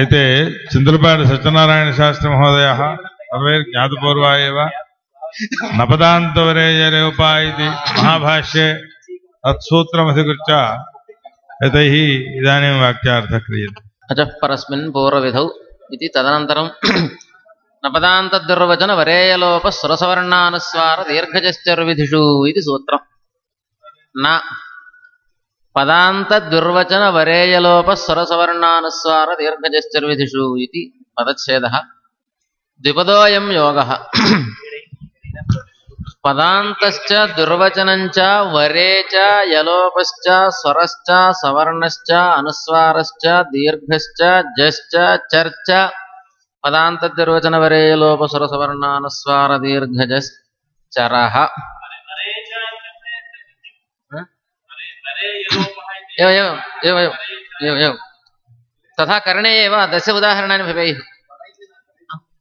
एते चन्द्रपाणि सत्यनारायणशास्त्रिमहोदयः सर्वैर्ज्ञातपूर्वा एव नपदान्तवरेयरेपा इति महाभाष्ये तत्सूत्रमधिकृत्य एतैः इदानीं वाक्यार्थः क्रियते अचः परस्मिन् पूर्वविधौ इति పదాంత దుర్వచన వరేయలోప స్వరసవర్ణానుస్వార దీర్ఘజశ్చర్విధిషు ఇది పదచ్ఛేద. ద్విపదోయం యోగ. పదాంతశ్చ దుర్వచనంచ వరేచ యలోపశ్చ స్వరశ్చ సవర్ణశ్చ అనుస్వారశ్చ దీర్ఘశ్చ జశ్చ చర్చ. పదాంత దుర్వచన వరేయలోప స్వరసవర్ణానుస్వార దీర్ఘజశ్చర. तथा करणे एव दश उदाहरणानि भवेयुः।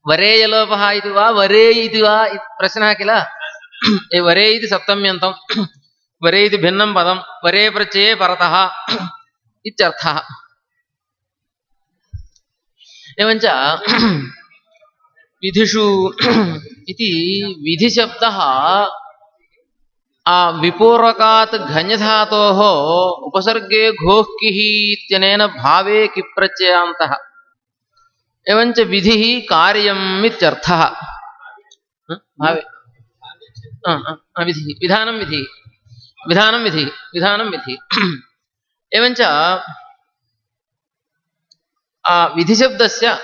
वरेयलोपः इति वा, वरे इति वा प्रश्नः किल? वरे इति सप्तम्यन्तं, वरे इति भिन्नं पदं, वरे प्रत्यये परतः इत्यर्थः। एवञ्च विधिषु इति विधिशब्दः विपूर्वकात् घञधातोः उपसर्गे घोः किः इत्यनेन भावे किप्रत्ययान्तः। एवञ्च विधिः कार्यम् इत्यर्थः? भावे। आ, आ, आ, विधिः। विधानं विधिः। विधानं विधिः। विधानं विधिः। एवञ्च विधिशब्दस्य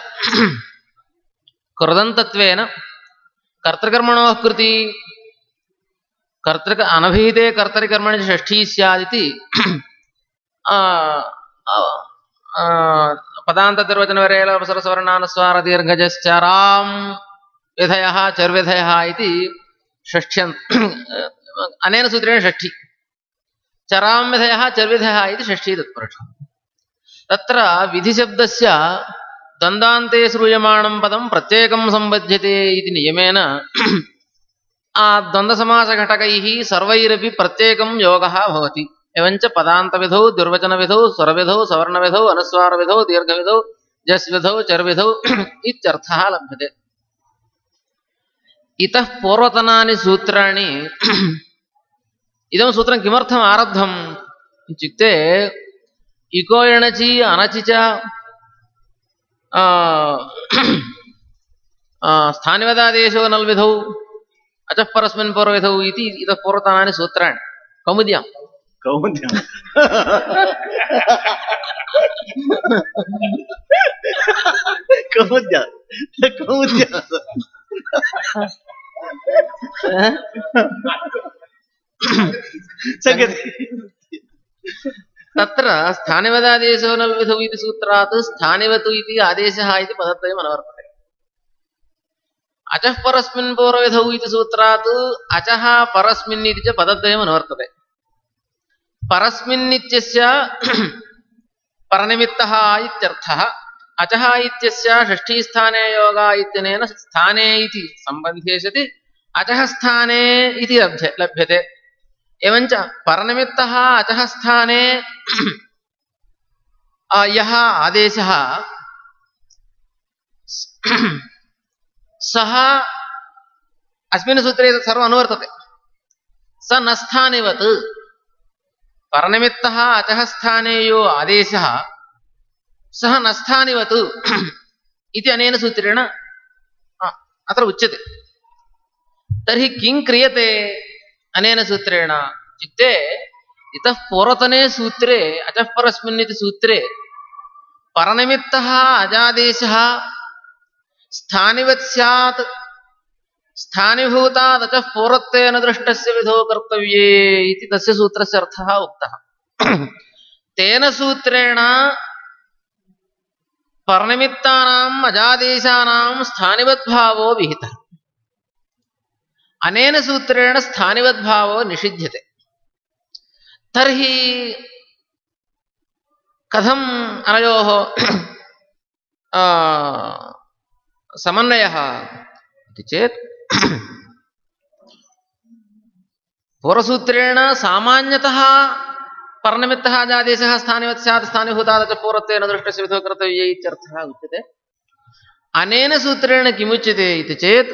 कृति कर्तृक अनभिहिते कर्तरिकर्मणि षष्ठी स्यादिति। आ, आ, आ, पदान्ततिर्वचनवरेलवसरसवर्णानुस्वारदीर्घजश्चरां विधयः चर्विधयः इति षष्ठ्यन् अनेन सूत्रेण षष्ठी। चरां विधयः चर्विधयः इति षष्ठी तत्पुरुषः तत्र विधिशब्दस्य द्वन्द्वान्ते श्रूयमाणं पदं प्रत्येकं सम्बध्यते इति नियमेन आ द्वन्द्वसमासघटकैः सर्वैरपि प्रत्येकं योगः भवति। एवञ्च पदान्तविधौ, दुर्वचनविधौ, स्वरविधौ, सवर्णविधौ, अनुस्वारविधौ, दीर्घविधौ, जस्विधौ, चर्विधौ इत्यर्थः लभ्यते। इतः पूर्वतनानि सूत्राणि इदं सूत्रं किमर्थम् आरब्धम् इत्युक्ते, इको एणचि अनचि च स्थानिवदादेशो नल्विधौ अचः परस्मिन् पूर्वविधौ इति इतः पूर्वतनानि सूत्राणि। कौमुद्यम्। कौमुद्य कौमुद्य सङ्गति। तत्र स्थानिवदादेशो नल्विधौ इति सूत्रात् स्थानिवतु इति आदेशः इति पदद्वयम् अनुवर्तते अचः परस्मिन् पूर्वविधौ इति सूत्रात् अचः परस्मिन् इति च पदद्वयम् अनुवर्तते परस्मिन् इत्यस्य परनिमित्तः इत्यर्थः, अचः इत्यस्य योगा इत्यनेन स्थाने इति सम्बन्धे सति अचः स्थाने इति लभ्य, लभ्यते। एवञ्च परनिमित्तः अचः स्थाने यः सः अस्मिन् सूत्रे तत् सर्वम् अनुवर्तते स न स्थानिवत् परनिमित्तः अचः स्थाने यो आदेशः सः न स्थानिवत् इति अनेन सूत्रेण आ, अत्र उच्यते तर्हि किं क्रियते अनेन सूत्रेण इत्युक्ते इतः पूर्वतने सूत्रे अचः परस्मिन् इति सूत्रे परनिमित्तः अजादेशः स्थानिवत् स्यात्। स्थानिभूतात् अचः पूर्वत्वेन दृष्टस्य विधो कर्तव्ये इति तस्य सूत्रस्य अर्थः उक्तः। तेन सूत्रेण परनिमित्तानाम् अजादेशानां स्थानिवद्भावो विहितः। अनेन सूत्रेण स्थानिवद्भावो निषिध्यते। तर्हि कथम् अनयोः समन्वयः इति चेत् पूर्वसूत्रेण सामान्यतः परनिमित्तः अजादेशः स्थानिवत् स्यात् स्थानिभूतात् च पूर्वत्वेन दृष्टस्य विधो कर्तव्ये इत्यर्थः उच्यते। अनेन सूत्रेण किमुच्यते इति चेत्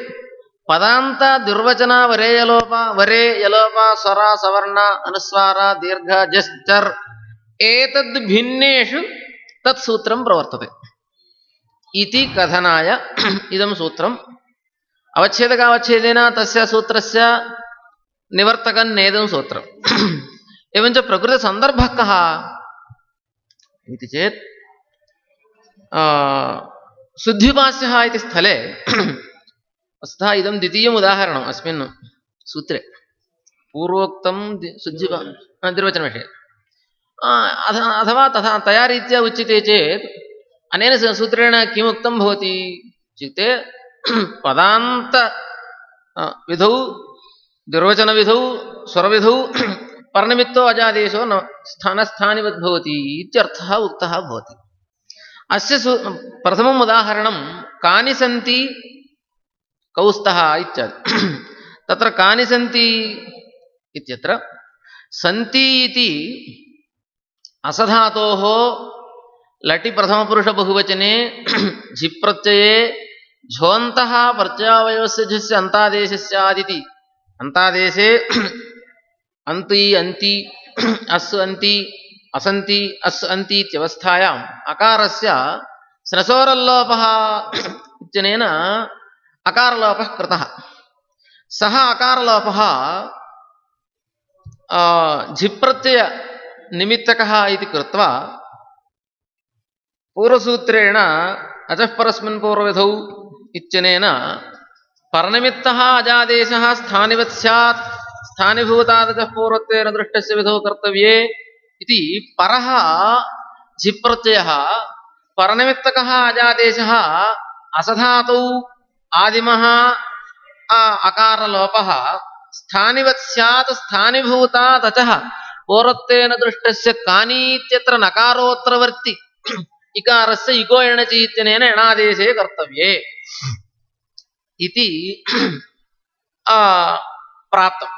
पदान्त दुर्वचन वरे यलोप वरे यलोप, स्वर, सवर्ण, अनुस्वार, दीर्घ, जश्चर् एतद् भिन्नेषु तत् प्रवर्तते। इति कथनाय। इदं सूत्रम्। अवच्छेदकावच्छेदेन तस्य सूत्रस्य निवर्तकं नेदं सूत्रम्। एवञ्च प्रकृतसन्दर्भः कः? इति चेत् आ, शुद्ध्युपास्यः इति स्थले वस्तुतः इदं द्वितीयम् उदाहरणम् अस्मिन् सूत्रे। पूर्वोक्तं शुद्धिपा निर्वचनविषये। अथवा तथा तया रीत्या उच्यते चेत् अनेन सूत्रेण किमुक्तं भवति इत्युक्ते पदान्त विधौ दुर्वचनविधौ स्वरविधौ परनिमित्तो अजादेशो न स्थानस्थानिवद्भवति इत्यर्थः उक्तः भवति। अस्य प्रथमम् उदाहरणं कानि सन्ति कौस्तः इत्यादि। तत्र कानि सन्ति इत्यत्र, सन्ति इति असधातोः लटि प्रथमपुरुषबहुवचने झिप्रत्यये झोन्तः प्रत्यावयवस्य झस्य अन्तादेशस्यादिति अन्तादेशे अन्ति अन्ति अस्सु अन्ति, असन्ति अस्सु अन्ति इत्यवस्थायाम् अकारस्य स्रसोरल्लोपः इत्यनेन अकारलोपः कृतः। सः अकारलोपः झिप्रत्ययनिमित्तकः इति कृत्वा पूर्वसूत्रेण अचः परस्मिन् पूर्वविधौ इत्यनेन परनिमित्तः अजादेशः स्थानिवत् स्यात् स्थानिभूतादचः पूर्वत्वेन दृष्टस्य विधौ कर्तव्ये इति परः झिप्रत्ययः परनिमित्तकः अजादेशः असधातौ आदिमः अकारलोपः, स्थानिवत् स्यात् स्थानिभूतात् अचः पूर्वत्वेन दृष्टस्य कानीत्यत्र नकारोत्तरवर्ति इकारस्य इको एणचि इत्यनेन एणादेशे कर्तव्ये। इति आ, प्राप्तम्।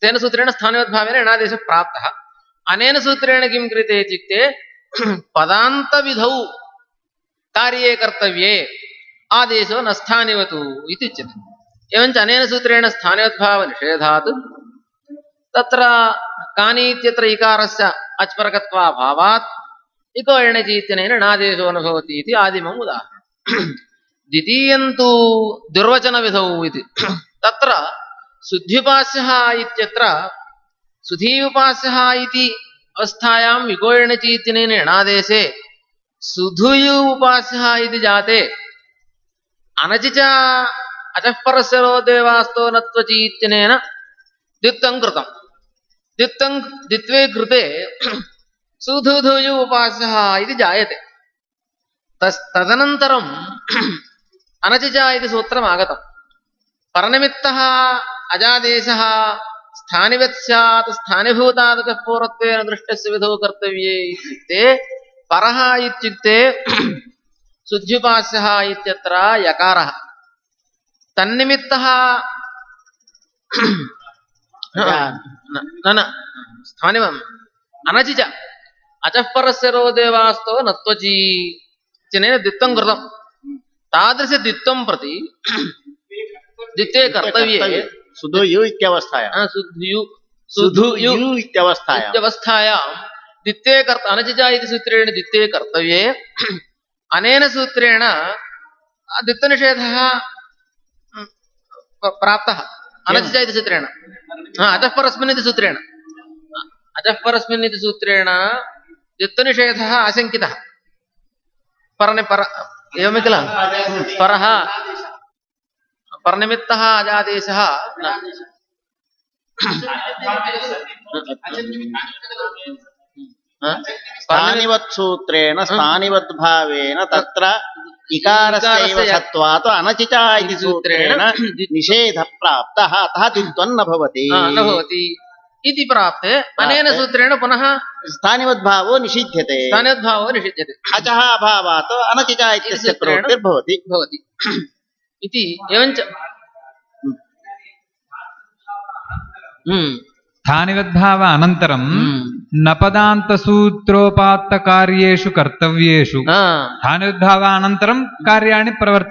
तेन सूत्रेण स्थानवद्भावेन एणादेशः प्राप्तः। अनेन सूत्रेण किं क्रियते इत्युक्ते पदान्तविधौ कार्ये कर्तव्ये। आदेशो न स्थानिवतु इति उच्यते। एवञ्च अनेन सूत्रेण स्थानवद्भावनिषेधात् तत्र कानि इत्यत्र इकारस्य अच्परकत्वाभावात् इको एणचि इत्यनेन णादेशो न भवति इति आदिमम् उदाहरणम् द्वितीयं तु दुर्वचनविधौ इति। तत्र शुद्ध्युपास्यः इत्यत्र सुधीयुपास्यः इति अवस्थायां विको एणचि सुधुयु उपास्यः इति जाते। अनचि च अचः परस्य रोदेवास्तो नत्वचि इत्यनेन द्वित्वं कृतम् द्वित्वं द्वित्वे कृते सुधुधुयु उपास्यः इति जायते। तस् तदनन्तरम् अनचि च इति सूत्रम् आगतम् परनिमित्तः अजादेशः स्थानिवत् स्यात् स्थानिभूतादतः पूर्वत्वेन दृष्टस्य विधौ कर्तव्ये इत्युक्ते, परः इत्युक्ते शुद्ध्युपास्यः इत्यत्र यकारः। तन्निमित्तः न न स्थानिवम्। अनचि च अचः परस्य रोदेवास्तो नत्वचि इत्यनेन द्वित्वं कृतं। तादृशद्वित्वं प्रति द्वित्वे कर्तव्ये। सुधु यु इत्यवस्थायाम् आ, सुधुयु सुधुयु यु इत्यवस्थायाम् इत्यवस्थायां। द्वित्वे कर्त अनचिजा इति सूत्रेण द्वित्वे कर्तव्ये। अनेन सूत्रेण आ, द्वित्वनिषेधः म्, प- प्राप्तः। अनचिजा इति सूत्रेण। हा, द्वित्वनिषेधः आशङ्कितः परनि पर एवं किल परः परनिमित्तः अजादेशः न। हा? परनिमित्त- स्थानिवत् सूत्रेण स्थानिवद्भावेन तत्र इकारस्यैव अनचिता इति सूत्रेण निषेधः प्राप्तः अतः द्वित्वं भवति। न भवति। इति प्राप्त। अनेन सूत्रेण पुनः स्थानिवद्भावो निषिध्यते। स्थानोद्भावो निषिध्यते। अचः अभावात् अनतिका इत्यस्य सूत्रेण प्रवृत्तिर्भवति भवति। इति एवञ्च स्थानिवद्भाव अनन्तरं हम्म। नपदान्तसूत्रोपात्तकार्येषु कर्तव्येषु आ, स्थानोद्भावानन्तरं कार्याणि प्रवर्त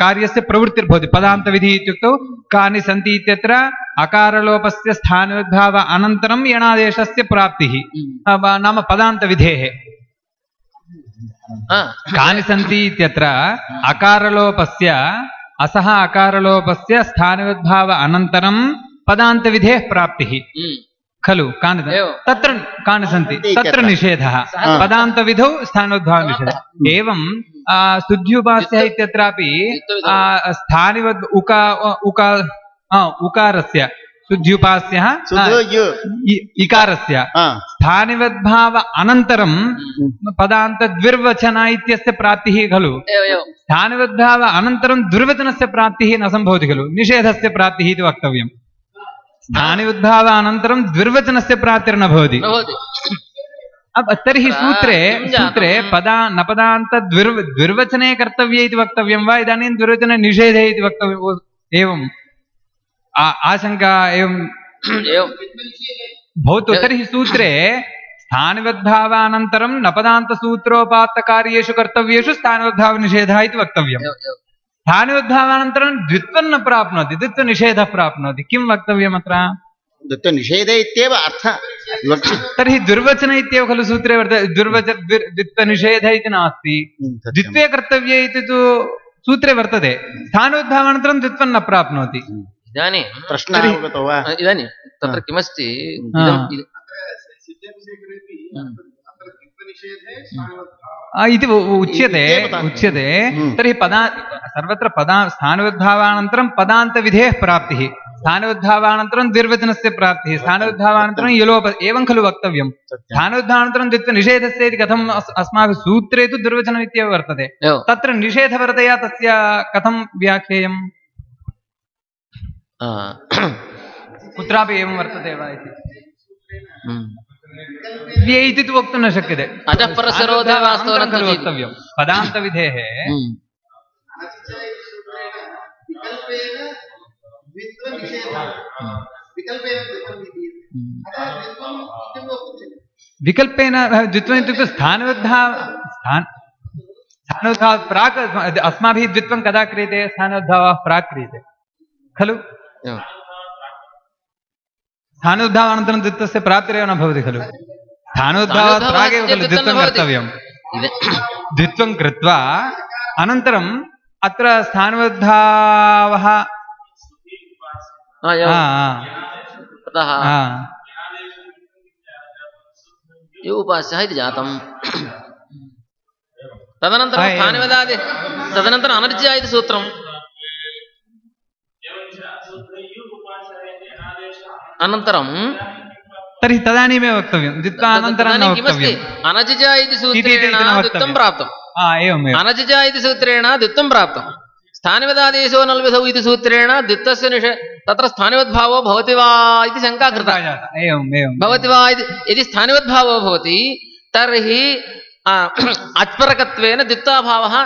कार्यस्य प्रवृत्तिर्भवति। पदान्तविधिः इत्युक्तौ कानि सन्ति इत्यत्र अकारलोपस्य स्थानोद्भाव अनन्तरं यणादेशस्य प्राप्तिः। हम्म। नाम पदान्तविधेः। कानि सन्ति इत्यत्र अकारलोपस्य असः अकारलोपस्य स्थानोद्भाव अनन्तरं पदान्तविधेः प्राप्तिः। खलु कानि। तत्र कानि सन्ति। तत्र निषेधः पदान्तविधौ स्थानोद्भावनिषेधः एवं आ, इत्यत्रापि स्थानिवद् उका उका उकारस्य शुद्ध्युपास्यः इकारस्य स्थानिवद्भाव अनन्तरं पदान्तद्विर्वचन इत्यस्य प्राप्तिः खलु स्थानिवद्भाव अनन्तरं दुर्वचनस्य प्राप्तिः न सम्भवति खलु निषेधस्य प्राप्तिः इति वक्तव्यम् स्थानिवद्भाव अनन्तरं द्विर्वचनस्य प्राप्तिर्न भवति। तर्हि सूत्रे सूत्रे पदा नपदान्त द्विर्व द्विर्वचने कर्तव्ये इति वक्तव्यं वा? इदानीं द्विर्वचने निषेधे इति वक्तव्यम् एवम् आशङ्का एवं। एवं। भवतु तर्हि सूत्रे स्थानिवद्भावानन्तरं नपदान्तसूत्रोपात्तकार्येषु कर्तव्येषु स्थानिवद्भावनिषेधः इति वक्तव्यम्। एवं द्वित्वं न प्राप्नोति द्वित्वनिषेधः प्राप्नोति। किं वक्तव्यम् अत्र? दत्त निषेधे इत्येव अर्थ। तर्हि दुर्वचन इत्येव खलु सूत्रे वर्तते दुर्वच द्वि- द्वित्वनिषेध इति नास्ति। द्वित्वे कर्तव्ये इति तु सूत्रे वर्तते। स्थानोद्भावानन्तरं द्वित्वं न प्राप्नोति। इदानीं प्रश्नः अवगतो वा? इदानीं तत्र किमस्ति? इति उच्यते उच्यते. तर्हि पदा सर्वत्र पदा स्थानोद्भावानन्तरं पदान्तविधेः प्राप्तिः स्थानोद्भावानन्तरं द्विर्वचनस्य प्राप्तिः स्थानोद्भावानन्तरं यलोप एवं खलु वक्तव्यं स्थानोद्भावानन्तरं द्वित्वनिषेधस्य इति कथम् अस्- अस्माभिः सूत्रे तु दुर्वचनम् इत्येव वर्तते तत्र निषेधवरतया तस्य कथं व्याख्येयम् कुत्रापि एवं वर्तते वा इति हम्म। द्वे इति तु वक्तुं न शक्यते। अतः वास्तवः खलु वक्तव्यं पदान्तविधेः हम्म। विकल्पेन द्वित्वम् इत्युक्ते स्थानोद्धा स्थान स्थानोद्भावात् प्राक् अस्माभिः द्वित्वं कदा क्रियते? स्थानोद्भावः प्राक् क्रियते। खलु? एवं स्थानोद्भावानन्तरं द्वित्वस्य प्राप्तिरेव न भवति खलु स्थानोद्भावात् प्रागेव खलु द्वित्वं न द्वित्वं कृत्वा अनन्तरम् अत्र ये उपास्यः इति जातम् तदनन्तरं तदनन्तरम् अनर्ज्या इति सूत्रम् अनन्तरं तर्हि तदानीमेव वक्तव्यं। द्वित्वा अनन्तरं न वक्तव्यम्। अनजिजा इति सूत्रेण द्वित्वं। प्राप्तम्। एवमेव अनजिजा इति सूत्रेण द्वित्वं प्राप्तम्। स्थानिवदादेशो नल्विधौ इति सूत्रेण द्वित्वस्य निषे तत्र स्थानिवद्भावो भवति वा इति शङ्का कृता एवम् एवं भवति वा इति यदि स्थानिवद्भावो भवति तर्हि आ, अत्परकत्वेन द्वित्वाभावः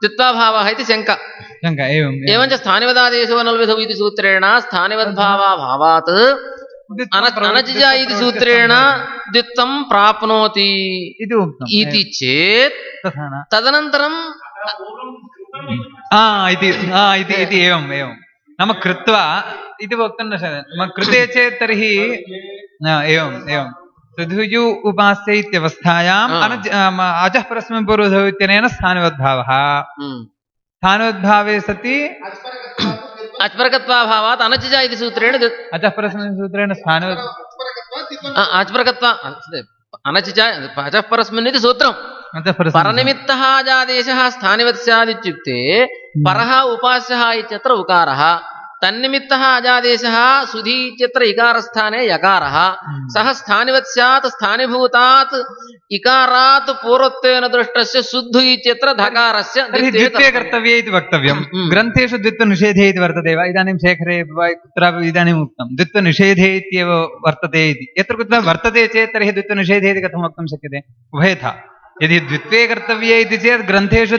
द्वित्वाभावः इति शङ्का। शङ्का एवम्। एवञ्च स्थानिवदादेशो नल्विधौ इति सूत्रेण स्थानिवद्भावाभावात् द्वित्वं अन- प्रवृत्ति- अनजिजा इति सूत्रेण द्वित्वं प्राप्नोति इति। चेत् तदनन्तरं इति एवम् एवं नाम कृत्वा इति वक्तुं न शक्यते। कृते चेत् तर्हि एवम् एवं सुधुजु उपास्य इत्यवस्थायाम्. अनज अजः परस्मिन् पूर्वधौ इत्यनेन स्थानवद्भावः। हम्म, स्थानोद्भावे सति अच्परकत्वाभावात् अनजिजा इति सूत्रेण अतः परस्मिन् सूत्रेण आ, अच्परकत्वा अनजिजा अचः परस्मिन् इति सूत्रम् परनिमित्तः अजादेशः स्थानिवत् स्यादित्युक्ते परः उपास्यः इत्यत्र उकारः तन्निमित्तः अजादेशः सुधी इत्यत्र इकारस्थाने यकारः सः स्थानिवत् स्यात् स्थानिभूतात् इकारात् पूर्वत्वेन दृष्टस्य शुद्धु इत्यत्र धकारस्य द्वित्वे। कर्तव्ये इति वक्तव्यम्। हम्म। ग्रन्थेषु द्वित्वनिषेधे इति वर्तते वा? इदानीं शेखरे वा कुत्रापि इदानीम् उक्तं। द्वित्वनिषेधे इत्येव वर्तते इति। यत्र कुत्र वर्तते चेत् तर्हि द्वित्वनिषेधे इति कथं वक्तुं शक्यते? उभयथा। यदि द्वित्वे कर्तव्ये इति चेत् ग्रन्थेषु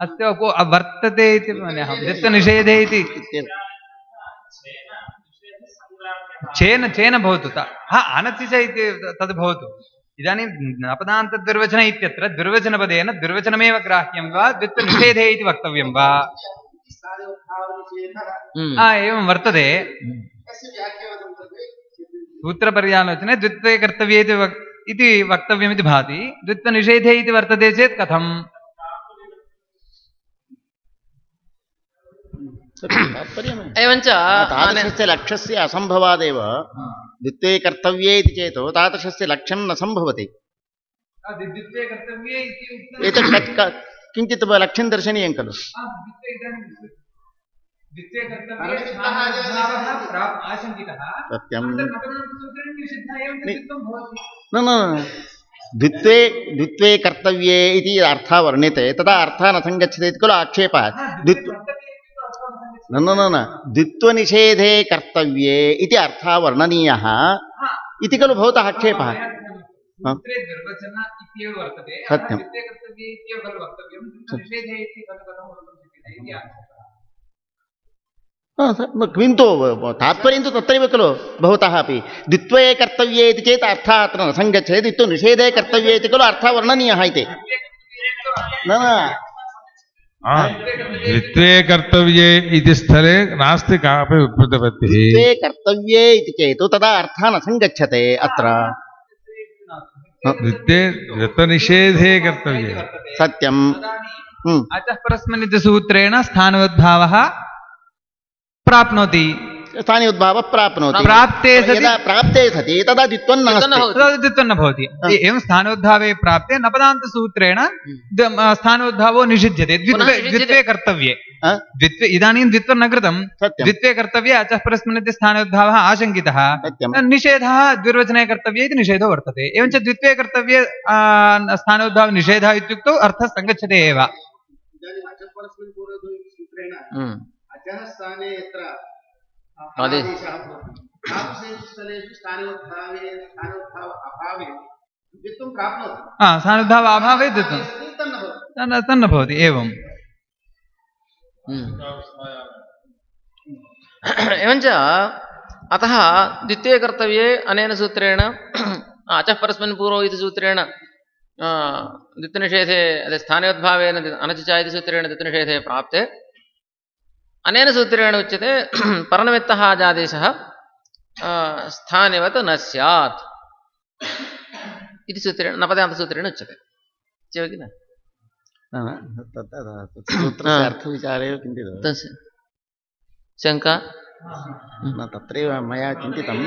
अस्य को वर्तते इति द्वित्वनिषेधे इति। चेन चेन भवतु हा अनचि च इति तद् भवतु। इदानीं अपदान्तद्विर्वचन इत्यत्र द्विर्वचनपदेन द्विर्वचनमेव ग्राह्यं वा द्वित्वनिषेधे इति वक्तव्यं वा? हम्म। हा एवं वर्तते। सूत्रपर्यालोचने द्वित्वे कर्तव्ये इति वक्तव्यमिति भाति। द्वित्वनिषेधे इति वर्तते चेत् कथम्? एवञ्च तादृशस्य लक्ष्यस्य असम्भवादेव। द्वित्वे कर्तव्ये इति चेत् तादृशस्य लक्ष्यं न सम्भवति। द्वित्वे कर्तव्ये इति एतत् किञ्चित् लक्ष्यं दर्शनीयं खलु। एवं नि- न न न। द्वित्वे द्वित्वे कर्तव्ये इति अर्थः वर्ण्यते तदा अर्थः न सङ्गच्छति इति खलु आक्षेपः द्वित्व न न न द्वित्वनिषेधे कर्तव्ये इति अर्थः वर्णनीयः. इति खलु भवतः आक्षेपः? सूत्रे निर्वचन इत्येव वर्तते. सत्यम्। द्वित्वे कर्तव्ये इत्येव खलु वक्तव्यं. द्वित्वनिषेधे इति खलु कथं वक्तुं शक्यते इति आक्षेपः. स- न, किन्तु तात्पर्यं तु तत्रैव खलु भवतः अपि. द्वित्वे कर्तव्ये इति चेत् अर्थः अत्र न सङ्गच्छति द्वित्वनिषेधे कर्तव्ये इति खलु अर्थः वर्णनीयः इति. न न. द्वित्वे कर्तव्ये इति स्थले नास्ति कापि उत्पत्तिः द्वित्वे कर्तव्ये इति चेत् तदा अर्थः न सङ्गच्छते अत्र द्वित्वे द्वित्वनिषेधे कर्तव्ये सत्यम् अतः परस्मिन् इति सूत्रेण स्थानवद्भावः प्राप्नोति स्थानीयोद्भावः प्राप्नोति। प्राप्ते सति। यदा प्राप्ते सति तदा द्वित्वं द्वित्वं न नास्ति भवति। तदा द्वित्वं न भवति। हा। एवं स्थानोद्भावे प्राप्ते नपदान्तसूत्रेण स्थानोद्भावो निषिध्यते। द्वित्वे द्वित्वे कर्तव्ये। द्वित्वे इदानीं द्वित्वं न कृतं। द्वित्वे कर्तव्ये अचः परस्मिन् इति स्थानोद्भावः आशङ्कितः निषेधः द्विर्वचने कर्तव्ये इति निषेधो वर्तते। एवञ्च द्वित्वे कर्तव्ये आ, स्थानोद्भावनिषेधः इत्युक्तौ अर्थः सङ्गच्छते एव। हम्म। अचः स्थाने यत्र। आदेशः अभावे द्वित्वं तन्न भवति तन्न तन्न भवति एवं। हम्म। एवञ्च अतः द्वितीये कर्तव्ये अनेन सूत्रेण अचः परस्मिन् पूर्वौ इति सूत्रेण द्वित्वनिषेधे अదే स्थानोद्भावेन अनचिचा इति सूत्रेण द्वित्वनिषेधे प्राप्ते। अनेन सूत्रेण उच्यते परनिमित्तः आजादेशः स्थानिवत् न स्यात्। इति सूत्रेण नपदान्तसूत्रेण उच्यते। इत्येव किल सूत्रस्य किञ्चित्। शङ्का? न तत्रैव मया चिन्तितं?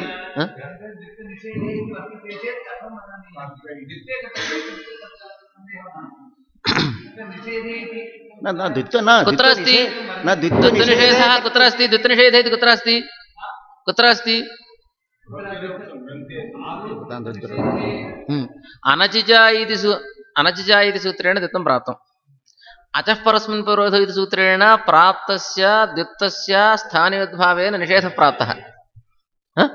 न न द्वित्व न कुत्र अस्ति द्वित्वनिषे- न द्वित्वनिषेधः द्वित्वनिषेधः कुत्र अस्ति द्वित्वनिषेधः इति कुत्र अस्ति कुत्र अस्ति। इति सू अनचिज इति सूत्रेण द्वित्वं प्राप्तम्। अचः परस्मिन् पूर्वध इति सूत्रेण प्राप्तस्य द्वित्वस्य स्थानीयोद्भावेन निषेधः प्राप्तः। ह?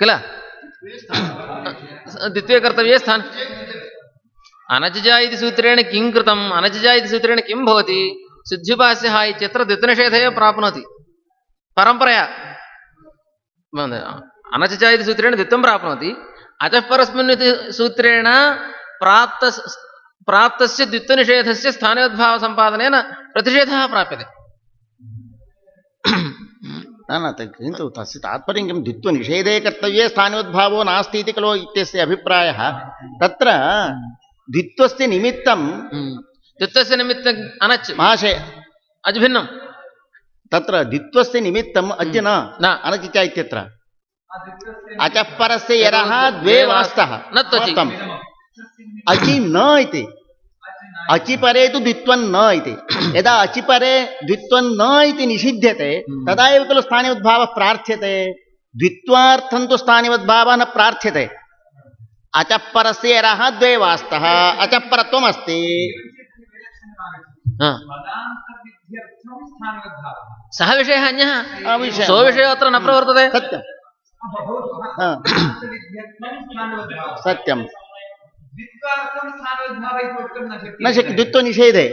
किल? द्वितीये कर्तव्ये स्थान अनजजा इति सूत्रेण किं कृतम्? अनजजा इति सूत्रेण किं भवति? शुद्ध्युपास्यः इत्यत्र द्वित्वनिषेधः एव प्राप्नोति। परम्परया। अनचचा इति सूत्रेण द्वित्वं प्राप्नोति। अचः परस्मिन् सूत्रेण प्राप्त, प्राप्तस्य द्वित्वनिषेधस्य स्थानोद्भावसम्पादनेन प्रतिषेधः प्राप्यते। न किन्तु तस्य तात्पर्यं किं द्वित्वनिषेधे कर्तव्ये स्थानोद्भावो नास्ति इति खलु इत्यस्य अभिप्रायः। तत्र द्वित्वस्य निमित्तं द्वित्वस्य निमित्तं अनच् महाशय अज्भिन्नं तत्र द्वित्वस्य निमित्तम् अद्य न। न। अनचिच इत्यत्र। अचः परस्य यरः द्वे वास्तः। न त्वचि। अचि न इति। अचिपरे तु द्वित्वं न इति। यदा अचिपरे द्वित्वं न इति निषिध्यते तदा एव खलु स्थानीयोद्भावः प्रार्थ्यते। द्वित्वार्थं तु स्थानीयोद्भावः न प्रार्थ्यते। अचः परस्य यरः द्वे वास्तः अचः परत्वमस्ति हा। सः विषयः अन्यः? सो विषयो अत्र न प्रवर्तते। सत्यं हा, सत्यं न शक्य द्वित्वनिषेधे।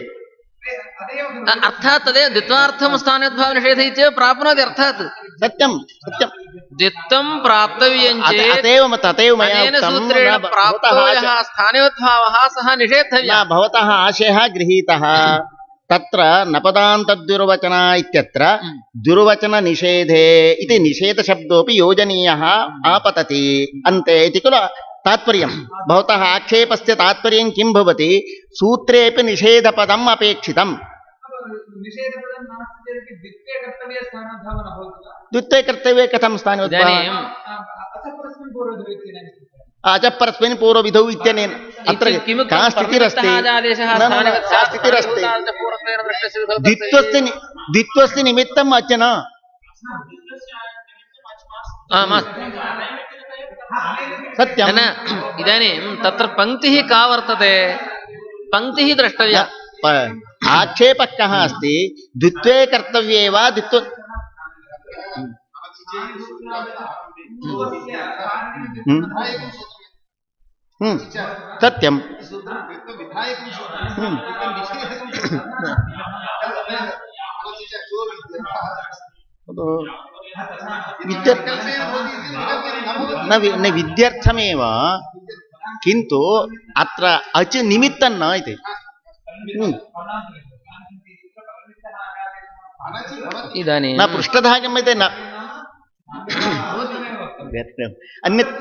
अर्थात् तदेव द्वित्वार्थं स्थानोद्भावनिषेध इत्येव प्राप्नोति अर्थात्। सत्यं सत्यं द्वित्वं प्राप्तव्यं अतएव तथैव मया सूत्रेण प्राप्तो यः स्थानिवद्भावः सः निषेद्धव्यः भवतः आशयः गृहीतः। तत्र नपदान्तद्विर्वचन इत्यत्र। दुर्वचननिषेधे इति निषेधशब्दोऽपि योजनीयः आपतति। अन्ते इति खलु तात्पर्यं भवतः आक्षेपस्य तात्पर्यं किं भवति? सूत्रेऽपि निषेधपदम् अपेक्षितम्। द्वित्वे कर्तव्ये कथं स्थानोद्भावः इदानीं परस्मिन् पूर्वविधौ इत्यनेन अत्र का स्थितिरस्ति? का स्थितिरस्ति? द्वित्वस्य द्वित्वस्य निमित्तम् अचन। सत्यं न इदानीं तत्र पङ्क्तिः का वर्तते? पङ्क्तिः द्रष्टव्या। आक्षेपः अस्ति द्वित्वे कर्तव्ये वा द्वित्व सत्यं। ಅದು विद्यर् न विद्यर्थमेव किन्तु अत्र अच् निमित्तं न इति। इदानीं न पृष्ठतः गम्यते न अन्यत्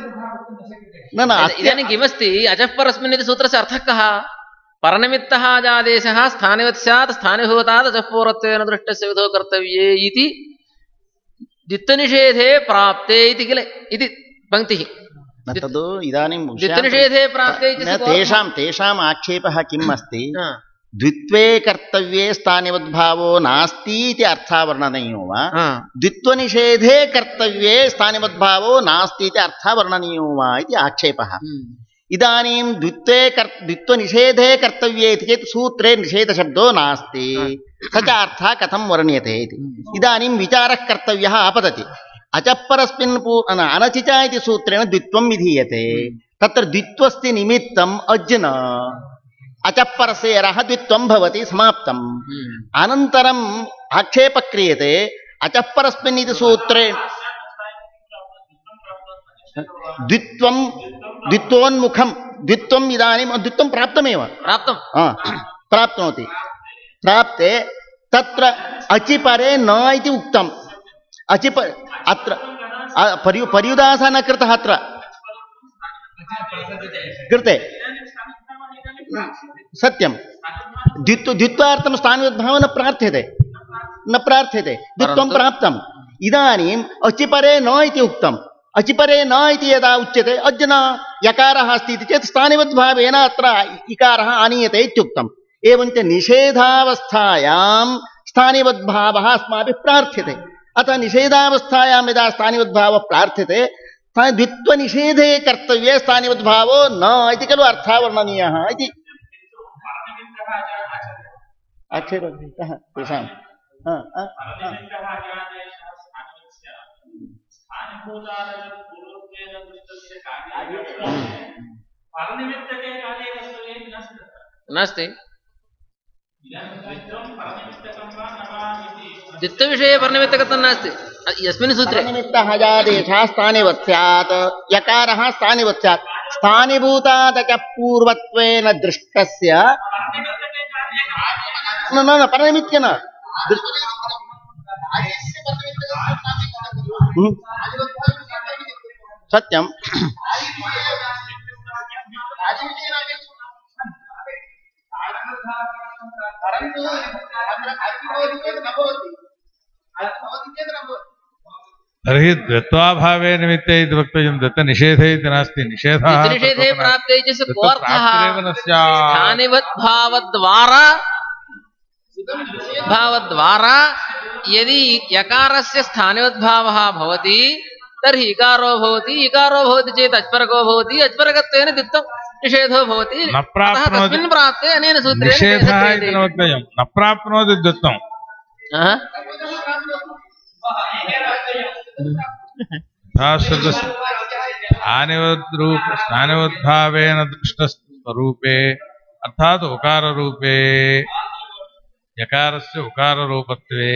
न न इदानीं किमस्ति अजः परस्मिन् इति सूत्रस्य अर्थः कः परनिमित्तः अजादेशः स्थानिवत् स्यात् स्थानिभूतात् अजः पूर्वत्वेन दृष्टस्य विधौ कर्तव्ये इति द्वित्वनिषेधे प्राप्ते इति किल इति पङ्क्तिः न तद् इदानीं विषयान्- प्राप्ते न तेषां तेषाम् आक्षेपः किम् अस्ति? द्वित्वे कर्तव्ये स्थानिवद्भावो नास्ति इति अर्थः वर्णनीयो वा द्वित्वनिषेधे कर्तव्ये स्थानिवद्भावो नास्ति इति अर्थः वर्णनीयो वा इति आक्षेपः। इदानीं द्वित्वे कर् द्वित्वनिषेधे कर्तव्ये इति चेत् सूत्रे निषेधशब्दो नास्ति। स च अर्थः कथं वर्ण्यते इति। इदानीं विचारः कर्तव्यः आपतति। अचः परस्मिन् पू न, अनचिच इति सूत्रेण द्वित्वं विधीयते। तत्र द्वित्वस्य निमित्तम् अज्न अचः परसेरः द्वित्वं भवति समाप्तम्। अनन्तरम् आक्षेपः क्रियते अचः परस्मिन् इति सूत्रे द्वित्वं द्वित्वोन्मुखं द्वित्वम् इदानीं द्वित्वं प्राप्तमेव। प्राप्तं प्राप्नोति। प्राप्ते तत्र अचिपरे न इति उक्तम्। अचिप अत्र पर्यु पर्युदासः न कृतः अत्र। कृते। सत्यं। द्वित्व द्वित्वार्थं स्थानविद्भावः न प्रार्थ्यते। न प्रार्थ्यते। द्वित्वं प्राप्तम् इदानीम् अचिपरे न इति उक्तम्। अचिपरे न इति यदा उच्यते अज्न यकारः अस्ति इति चेत् स्थानिवद्भावेन अत्र इकारः आनीयते इत्युक्तम्। एवञ्च निषेधावस्थायां स्थानिवद्भावः अस्माभिः प्रार्थ्यते। अतः निषेधावस्थायां यदा स्थानिवद्भावः प्रार्थ्यते द्वित्वनिषेधे कर्तव्ये स्थानिवद्भावो न इति खलु अर्थः वर्णनीयः इति। आक्षेपः तेषां। हा, हा, हा। नास्ति। द्वित्वविषये परनिमित्तकत्वं नास्ति। यस्मिन् सूत्रे। निमित्तः जादेशः स्थानिवत् स्यात् यकारः स्थानिवत् स्यात् स्थानिभूतादच पूर्वत्वेन दृष्टस्य न न न न सत्यं तर्हि द्वत्वाभावे निमित्ते इति वक्तव्यं दत्तनिषेधे इति नास्ति निषेधः द्वित्वनिषेधे प्राप्ते भावद्वारा यदि यकारस्य स्थानिवद्भावः भवति तर्हि इकारो भवति इकारो भवति चेत् अच्परको भवति अच्परकत्वेन द्वित्वं निषेधो भवति। न प्राप्नोति- तस्मिन् प्राप्ते अनेन सूत्रेण निषेधः निषेधः इति न न प्राप्नोति दत्तम् स्थानिवद्रूप स्थानिवद्भावेन दृष्टस्वरूपे अर्थात् उकाररूपे यकारस्य उकाररूपत्वे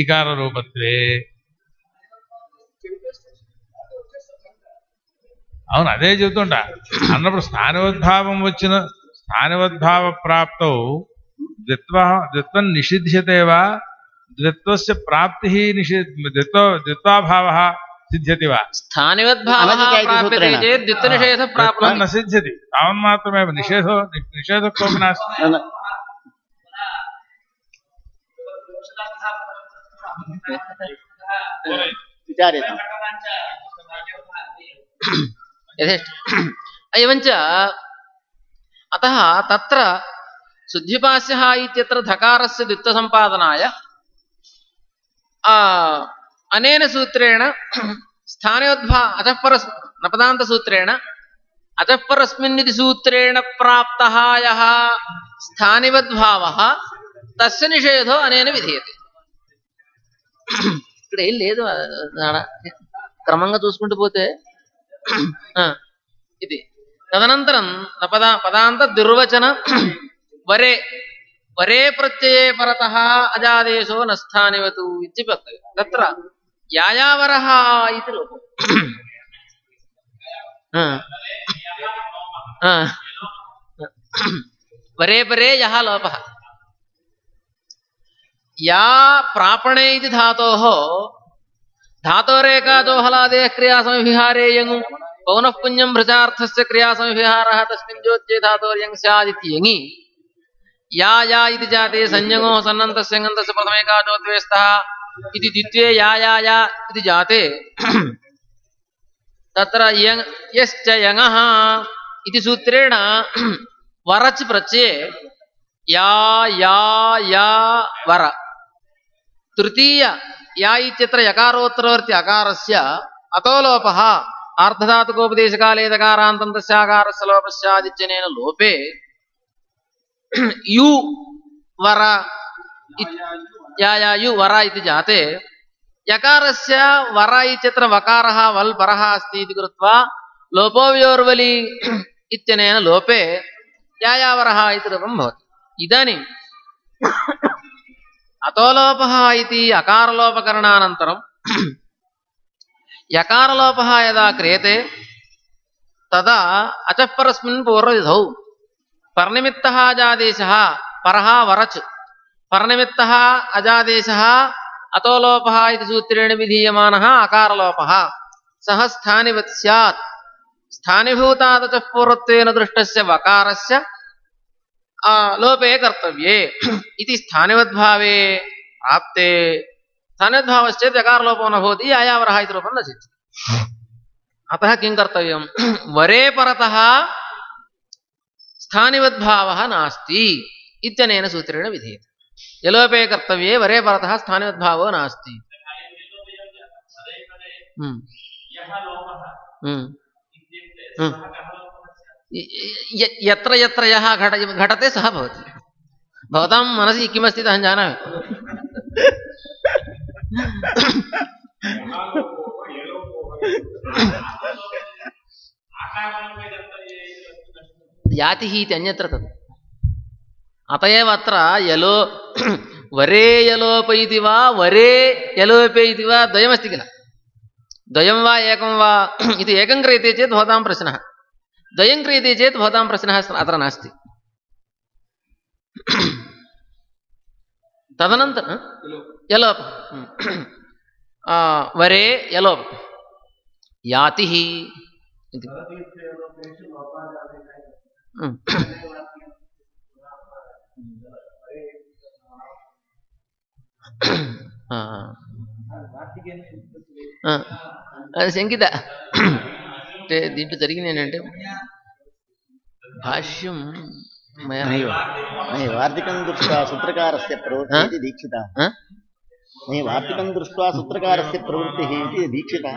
ईकाररूपत्वे అవును అదే చెబుతుంటా అన్నప్పుడు స్థానవద్భావం వచ్చిన స్థానవద్భావ ప్రాప్తౌ ద్విత్వ ద్విత్వం నిషిధ్యతే వా ద్విత్వస్య ప్రాప్తి నిషి ద్విత్వ ద్విత్వాభావ సిద్ధ్యతి వా స్థానివద్భావः అనధిక इति प्राप्यते सूत्रेण। चेत् द्वित्वनिषेधः ద్విత్వం प्राप्नोति న సిద్ధ్యతి తావన్మాత్రమేవ నిషేధో నిషేధ కోపి నాస్తి न- विचार्यताम् यथेष्ट एवञ्च अतः तत्र शुद्धिपास्यः इत्यत्र धकारस्य द्वित्वसम्पादनाय आ, अनेन सूत्रेण स्थानयोद्भा अतः परस् नपदान्तसूत्रेण अतः परस्मिन्निति सूत्रेण प्राप्तः यः स्थानिवद्भावः तस्य निषेधो अनेन विधीयते ఇక్కడ ఏం లేదు ఆడ క్రమంగా చూసుకుంటూ పోతే इति. तदनन्तरं पदा पदान्तदिर्वचन वरे वरे प्रत्यये परतः अजादेशो न स्थानिवतु इति वक्तव्यं तत्र यायावरः इति रूपम् वरे, परे यः लोपः? या प्रापणे इति धातोः धातोरेकादोहलादेः क्रियासमविहारे यङु पौनः पुण्यं भृचार्थस्य क्रियासमविहारः तस्मिन् ज्योत्ये धातोर्यङ् स्यादिति यङि या या इति जाते संयङोः सन्नन्तस्य ङन्तस्य प्रथमेकाचोद्वे स्तः इति द्वित्वे या या या इति जाते। तत्र यङ्, यश्च यङः इति सूत्रेण वरच् प्रत्यये या या या, वर। तृतीय या इत्यत्र यकारोत्तरवर्ति अकारस्य अतो लोपः आर्धधातुकोपदेशकाले दकारान्तं तस्याकारस्य लोपस्यादित्यनेन लोपे यु वर या या वर इति जाते यकारस्य वर इत्यत्र वकारः वल् परः अस्ति इति कृत्वा लोपोव्योर्वलि इत्यनेन लोपे यायावरः इति रूपं भवति। इदानीं अकारलोपकरणानन्तरं यकारलोपः यदा क्रियते तदा अचः परस्मिन् पूर्वविधौ। परनिमित्तः अजादेशः परः वरच्। परनिमित्तः अजादेशः अतोलोपः इति सूत्रेण विधीयमानः अकारलोपः। सः स्थानिवत् स्यात्। स्थानिभूतादचः पूर्वत्वेन दृष्टस्य वकारस्य आ, लोपे कर्तव्ये। इति स्थानिवद्भावे प्राप्ते। स्थानिवद्भावश्चेत् यकारलोपो न भवति यायावरः इति रूपं न सिद्ध्यति। अतः किं कर्तव्यं? वरे परतः स्थानिवद्भावः नास्ति इत्यनेन सूत्रेण विधीयते। यलोपे कर्तव्ये वरे परतः स्थानिवद्भावो नास्ति। हम्म। हम्म। हम्म। य- य- यत्र यत्र यः घट, घटते सः भवति। भवतां मनसि किमस्ति अहं जानामि। यातिः इति अन्यत्र तत्। अत एव अत्र यलो, वरे यलोप इति वा, वरे यलोपे इति वा द्वयमस्ति किल? द्वयं वा एकं वा, इति एकं क्रियते चेत् भवतां प्रश्नः। द्वयं क्रियते चेत् भवतां प्रश्नः अत्र नास्ति तदनन्तरं यलोप आ, वरे यलोप यातिः इति हम्म। ఆ. ఆ. అది శంకిత అంటే దీంట్లో జరిగింది ఏంటంటే భాష్యం మయా नैव नैव वार्तिकं दृष्ट्वा सूत्रकारस्य प्रवृत्तिः इति दीक्षिता ఆ? नैव वार्तिकं दृष्ट्वा सूत्रकारस्य प्रवृत्तिः इति दीक्षिता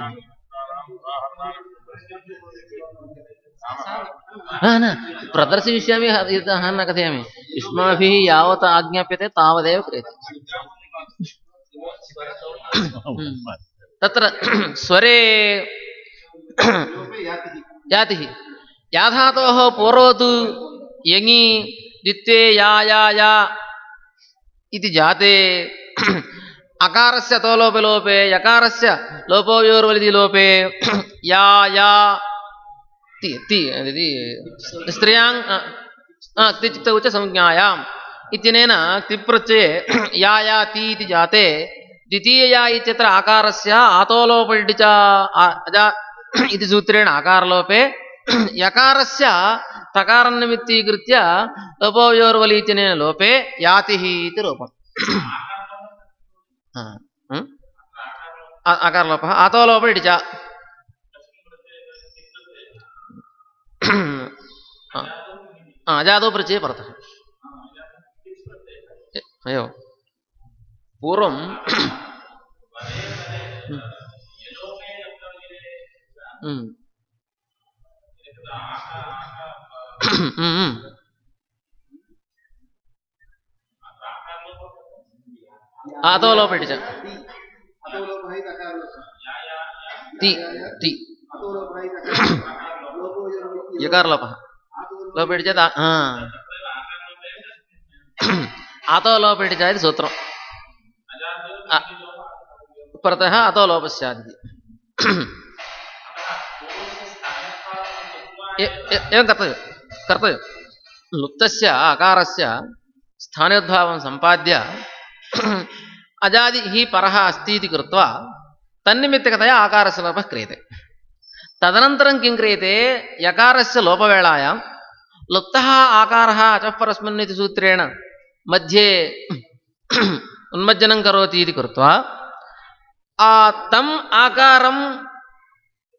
न न प्रदर्शयिष्यामि यत् अहं न कथयामि युष्माभिः यावत् आज्ञाप्यते तावदेव क्रियते हम्म। तत्र स्वरे यातिः याधातोः पूर्वतु यङि, द्वित्वे, या या या इति जाते। अकारस्य तोलोपे लोपे, यकारस्य लोपोयोर्वलिति लोपे, या या, ति ति स्त्रियाँ तिक्तौ च संज्ञायाम् इत्यनेन तिप्रत्यये या या, ति इति जाते। द्वितीयया इत्यत्र आकारस्य आतोलोपडि च आ- अजा इति सूत्रेण आकारलोपे यकारस्य तकारनिमित्तीकृत्य लोपोयोर्वलि इत्यनेन लोपे यातिः इति रूपम्? आ- आकारलोपः आतोलोपडि च अजादौ प्रत्यये परतः। अयो पूर्वं हम्म। हम्म, हम्म। आदौ लोपटि च ति ति यकारलोपः लोपटि चेत् आ- हा आतो लोपटि एवं कर्तव्य कर्तव्यं लुप्तस्य अकारस्य स्थानोद्भावं सम्पाद्य अजादिः परः अस्ति इति कृत्वा तन्निमित्तकतया आकारस्य लोपः क्रियते। तदनन्तरं किं क्रियते? यकारस्य लोपवेलायां लुप्तः आकारः अचः परस्मिन् सूत्रेण मध्ये उन्मज्जनं आ, तम् आकारं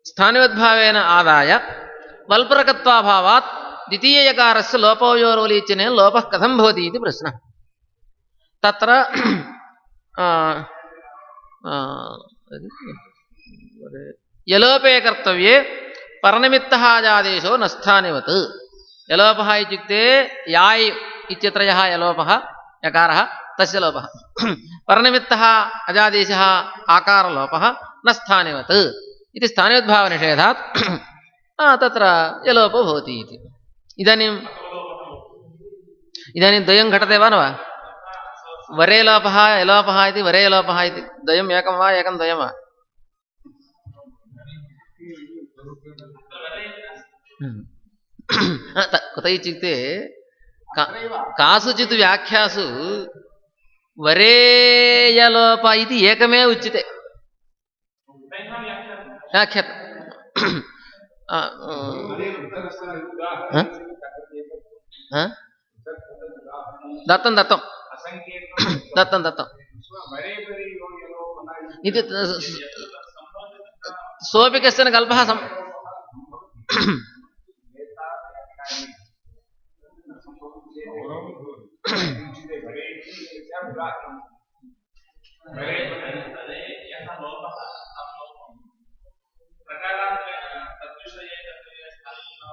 स्थानिवद्भावेन आदाय वल्परकत्वाभावात् द्वितीययकारस्य लोपयोर्वलीचनेन लोपः कथं भवति इति प्रश्नः। तत्र यलोपे कर्तव्ये परनिमित्तः आजादेशो न स्थानिवत् यलोपः इत्युक्ते याय् इत्यत्र यः यलोपः, यकारः, तस्य लोपः। परनिमित्तः अजादेशः आकारलोपः तत्र यलोपो भवति इति इदानीम् इदानीं द्वयं घटते वा न वा वरे लोपः यलोपः इति वरे लोपः इति द्वयम् एकं वा एकं द्वयं वा हा, त- कुत इत्युक्ते का- कासुचित् व्याख्यासु वरेयलोप इति एकमेव उच्यते व्याख्यात आ, आ, आ? दत्तं दत्तं दत्तं दत्तं इति त- स- स- सोऽपि कश्चन कल्पः सम्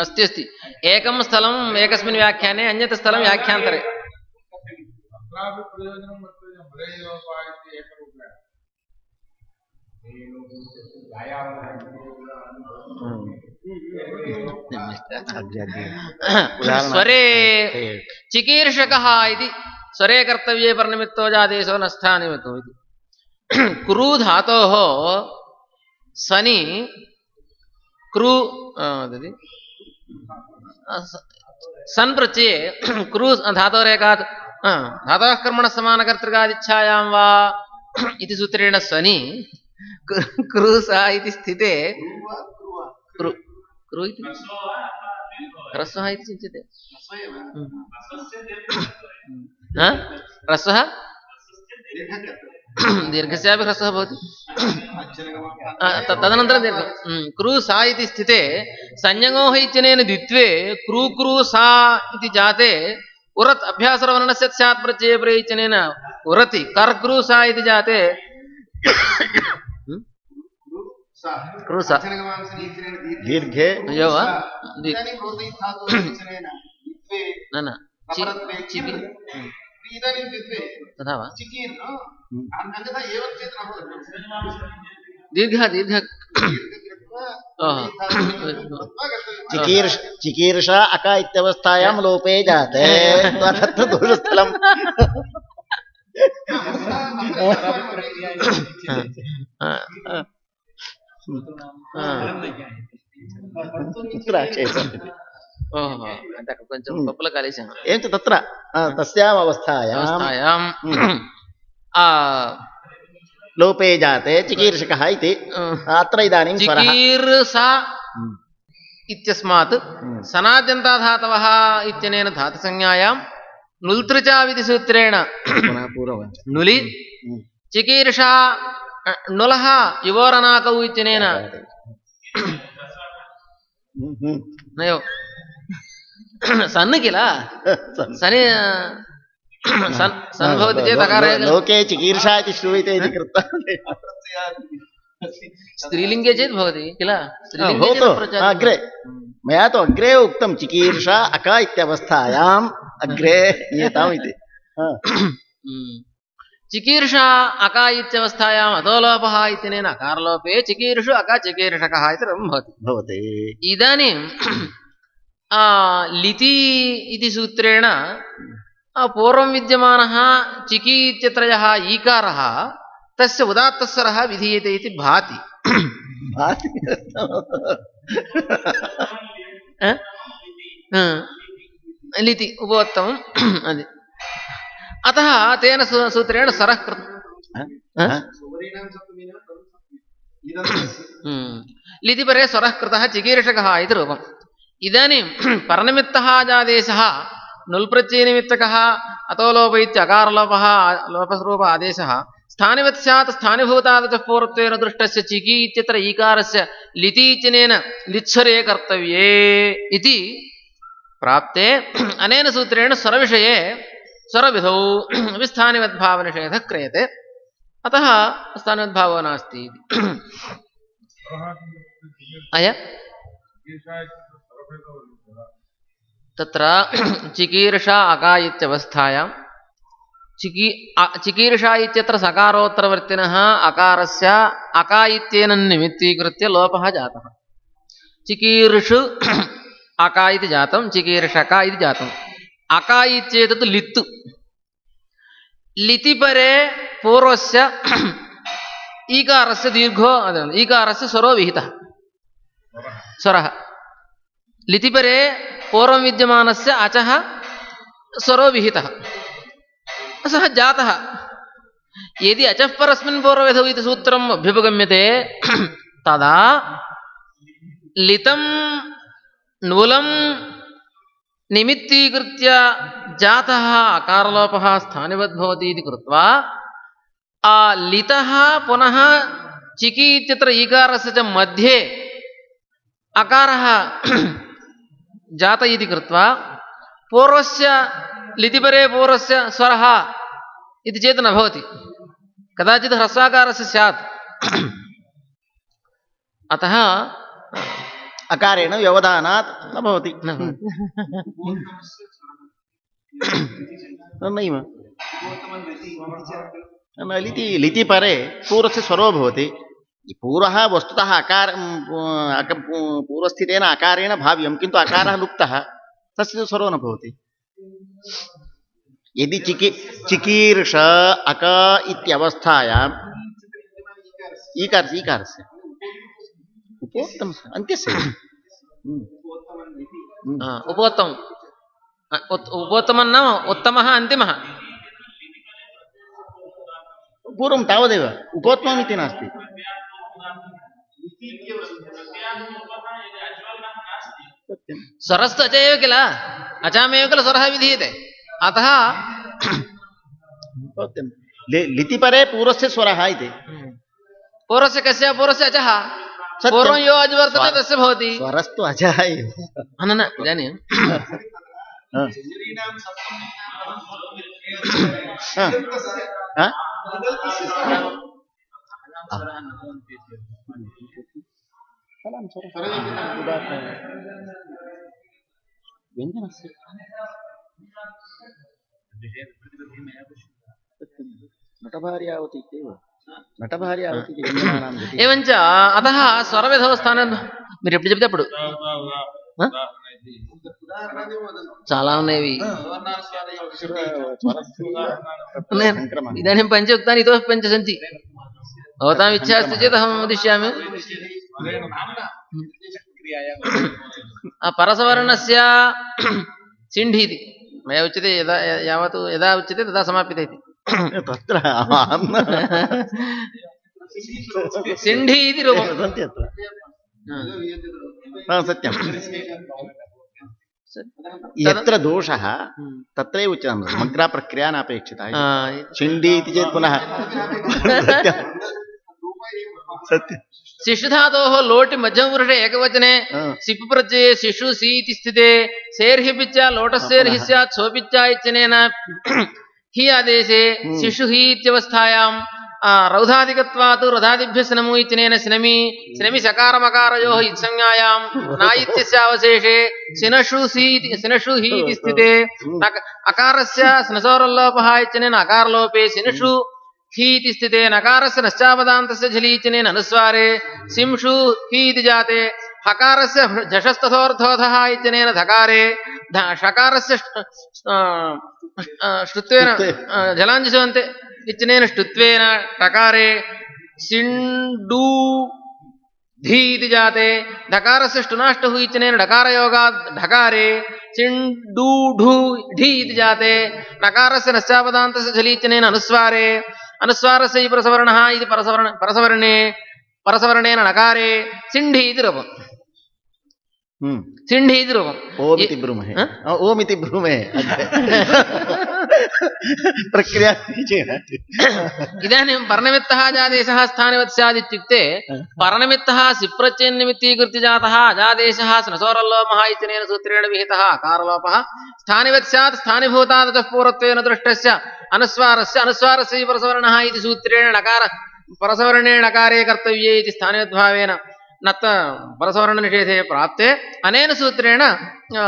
अस्ति अस्ति। एकं स्थलम् एकस्मिन् व्याख्याने अन्यत् स्थलं व्याख्यान्तरे स्वरे चिकीर्षकः इति स्वरे कर्तव्ये परनिमित्तो जादेशो न स्थानिमित्तो इति। कुरु धातोः सनि क्रू वदति आ, स- सन् प्रत्यये क्रू धातोरेकात् आ, धातोः कर्मणः समानकर्तृकादिच्छायां वा इति सूत्रेण सनि कृ- क्रूसा इति स्थिते क्रू क्रू इति ह्रस्वः भवति। तदनन्तरं दीर्घं हम्म, क्रू सा इति स्थिते संज्ञोः इत्यनेन द्वित्वे क्रू क्रू सा इति जाते उरत् अभ्यासरवर्णस्य स्यात् प्रत्यये प्रे इत्यनेन उरति कर्क्रू सा इति जाते। दीर्घे। वा? न इदानीं द्वित्वे तथा वा चिकीर् अन्यथा एव चेत् न भवति दीर्घः दीर्घ ओहो। चिकीर्ष चिकीर्षा अक इत्यवस्थायां लोपे जाते तत्र दोषस्थलम्. कुत्र चेत् ఓహో అంటే అక్కడ కొంచెం ఉమ్. పప్పులో కలిసాం एवं च तत्र आ, तस्याम् अवस्थायां వ్యవస్థాయాం ఆ लोपे जाते चिकीर्षकः इति अत्र इदानीं स्वरः చికీర్సా हम्म, ఇత్యస్మాత్ हम्म, సనాద్యంతాధాతవः ఇత్యనేన ధాతుసంజ్ఞాయాం నుల్త్రిచావిధి సూత్రేణ पुनः पूर्ववञ्च నులి हम्म, చికీర్షా నులః యువోరనాకౌ ఇత్యనేన सन्नखिल सने सन्भवति चेत् अकारः लोके चिकीर्षा इति श्रूयते इति कृत्वा स्त्रीलिङ्गे चेत् भवति किल भवतु अग्रे मया तु अग्रे उक्तं चिकीर्षा अक इत्यवस्थायाम् अग्रे नियताम् इति चिकीर्षा अक इत्यवस्थायाम् अधोलोपः इत्यनेन अकारलोपे चिकीर्षु अक चिकीर्षकः इति भवति भवति इदानीं लिति इति सूत्रेण पूर्वं विद्यमानः चिकी इत्यत्रयः ईकारः तस्य उदात्तस्वरः विधीयते इति भाति। लिति उपोत्तमम् अदि। अतः तेन सूत्रेण स्वरः कृत हम्म। लिति परे स्वरः कृतः चिकीर्षकः इति रूपम्। इदानीं परनिमित्तः जादेशः नुल्प्रत्ययनिमित्तकः अतो लोप इत्यकारलोपः लोपस्वरूप आदेशः स्थानिवत् स्यात् स्थानिभूतादचः पूर्वत्वेन दृष्टस्य चिकी इत्यत्र ईकारस्य लिति इत्यनेन लित्सरे कर्तव्ये इति प्राप्ते अनेन सूत्रेण स्वरविषये स्वरविधौ विस्थानिवद्भावनिषेधः क्रियते। अतः स्थानिवद्भावो नास्ति इति। अय तत्र चिकीर्षा अका इत्यवस्थायां चिकी चिकीर्षा इत्यत्र सकारोत्तरवर्तिनः अकारस्य अका इत्येन निमित्तीकृत्य लोपः जातः। चिकीर्षु अका इति जातं चिकीर्षका इति जातम् अका इत्येतत् लित्तु। लितिपरे पूर्वस्य ईकारस्य दीर्घो ईकारस्य स्वरो विहितः। स्वरः। लितिपरे पूर्वं विद्यमानस्य अचः स्वरो विहितः सः जातः। यदि अचः परस्मिन् पूर्वविधौ इति सूत्रम् अभ्युपगम्यते, तदा लितं नूलं निमित्तीकृत्य जातः अकारलोपः स्थानिवद्भवति इति पुनः चिकी इत्यत्र ईकारस्य च मध्ये अकारः जात इति कृत्वा पूर्वस्य लितिपरे पूर्वस्य स्वरः इति चेत् न भवति। कदाचित् ह्रस्वाकारस्य स्यात्। अतः अकारेण व्यवधानात् न भवति। नैव। न लिति लितिपरे पूर्वस्य स्वरो भवति। पूर्वः वस्तुतः अकार अक पूर्वस्थितेन अकारेण भाव्यं किन्तु अकारः लुप्तः। तस्य तु स्वरो न भवति। यदि चिकी चिकीर्ष अक इत्यवस्थायाम् ईकारस्य। ईकारस्य उपोक्तम् अन्त्यस्य। उपोत्तमम् उपोत्तमं नाम उत्तमः अन्तिमः। पूर्वं तावदेव। उपोत्तमम् नास्ति। स्वरस्तु अच एव किल अचामेव किल स्वरः विधीयते अतः सत्यं लितिपरे पूर्वस्य स्वरः इति पूर्वस्य कस्य पूर्वस्य अचः। पूर्वं यो अज् वर्तते स्व- तस्य भवति स्वरस्तु अजः एव न न इदानीं हा। हा। हा? ሰላም ሰሩ ጉዳት ገንጀን አስር ఏమంచ అత స్వరవిధవ స్థానం మీరు ఎప్పుడు చెప్తే అప్పుడు చాలా ఉన్నాయి ఇదానీ పంచ ఉక్తాన్ని ఇతో పంచ సంతి భవతాం ఇచ్చాస్తి చేత్ అహం వదిష్యామి परसवर्णस्य सिण्ढि इति मया उच्यते यदा यावत् यदा उच्यते तदा समाप्यते इति। तत्र सिण्ढि इति रूपम्। सन्ति अत्र सत्यं। यत्र दोषः तत्रैव उच्यतां समग्रा प्रक्रिया नापेक्षिता चिण्डी इति। चेत् पुनः। सत्यं। सत्यं। शिशुधातोः लोटि मध्यमपुरुषे एकवचने। सिप् प्रत्यये शिशु सी इति स्थिते सेर्हि च लोटस्येर्हि स्यात् सोऽपि च इत्यनेन हि आदेशे हम्म। शिशु हि इत्यवस्थायां रौधादिकत्वात् रधादिभ्यः स्नमु इत्यनेन स्नमि स्नमि सकारमकारयोः इत्संज्ञायां न इत्यस्यावशेषे सिनषु सी सिनषु हि इति स्थिते अकारस्य स्नसोरल्लोपः इत्यनेन अकारलोपे सिनषु हि इति स्थिते नकारस्य नश्चापदान्तस्य झलि इत्यनेन अनुस्वारे सिंषु हि इति जाते हकारस्य झषस्तथोऽर्थोधः इत्यनेन धकारे ध- षकारस्य ष्- अ, श्रुत्वेन अ, जलाञ्जसन्ते इत्यनेन ष्टुत्वेन टकारे सिण्डू जाते धकारस्य ष्टुनाष्टुः इत्यनेन ढकारयोगात् ढकारे चिण्डूढु ढि इति जाते नश्चापदान्तस्य झलि इत्यनेन अनुस्वारे अनुस्वारस्य हि परसवर्णः इति परसवर्ण परसवर्णे परसवर्णेन नकारे सिण्ढि इति रूपम् हम्म। सिण्ढि इति रूपम् ओमिति ब्रूमहे हा? अ, ओमिति ब्रूमहे प्रक्रिया चेत् इदानीं पर्णमित्तः अजादेशः स्थानवत् स्यात् इत्युक्ते पर्णमित्तः सिप्रत्यन्निमित्तीकृत्य जातः अजादेशः स्नसोरल्लोमः इत्यनेन सूत्रेण विहितः अकारलोपः स्थानिवत् स्यात् स्थानिभूतादतः पूर्वत्वेन दृष्टस्य अनुस्वारस्य अनुस्वारस्य हि परसवर्णः इति सूत्रेण नकार परसवर्णेन नकारे कर्तव्ये इति स्थानिवद्भावेन नत्त परसवर्णनिषेधे प्राप्ते अनेन सूत्रेण आ,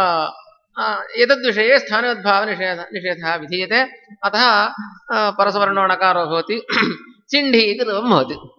आ, एतद्विषये स्थानवद्भावनिषेध निषेधः विधीयते अतः आ, परसवर्णो नकारो भवति चिण्ढि इति रूपं भवति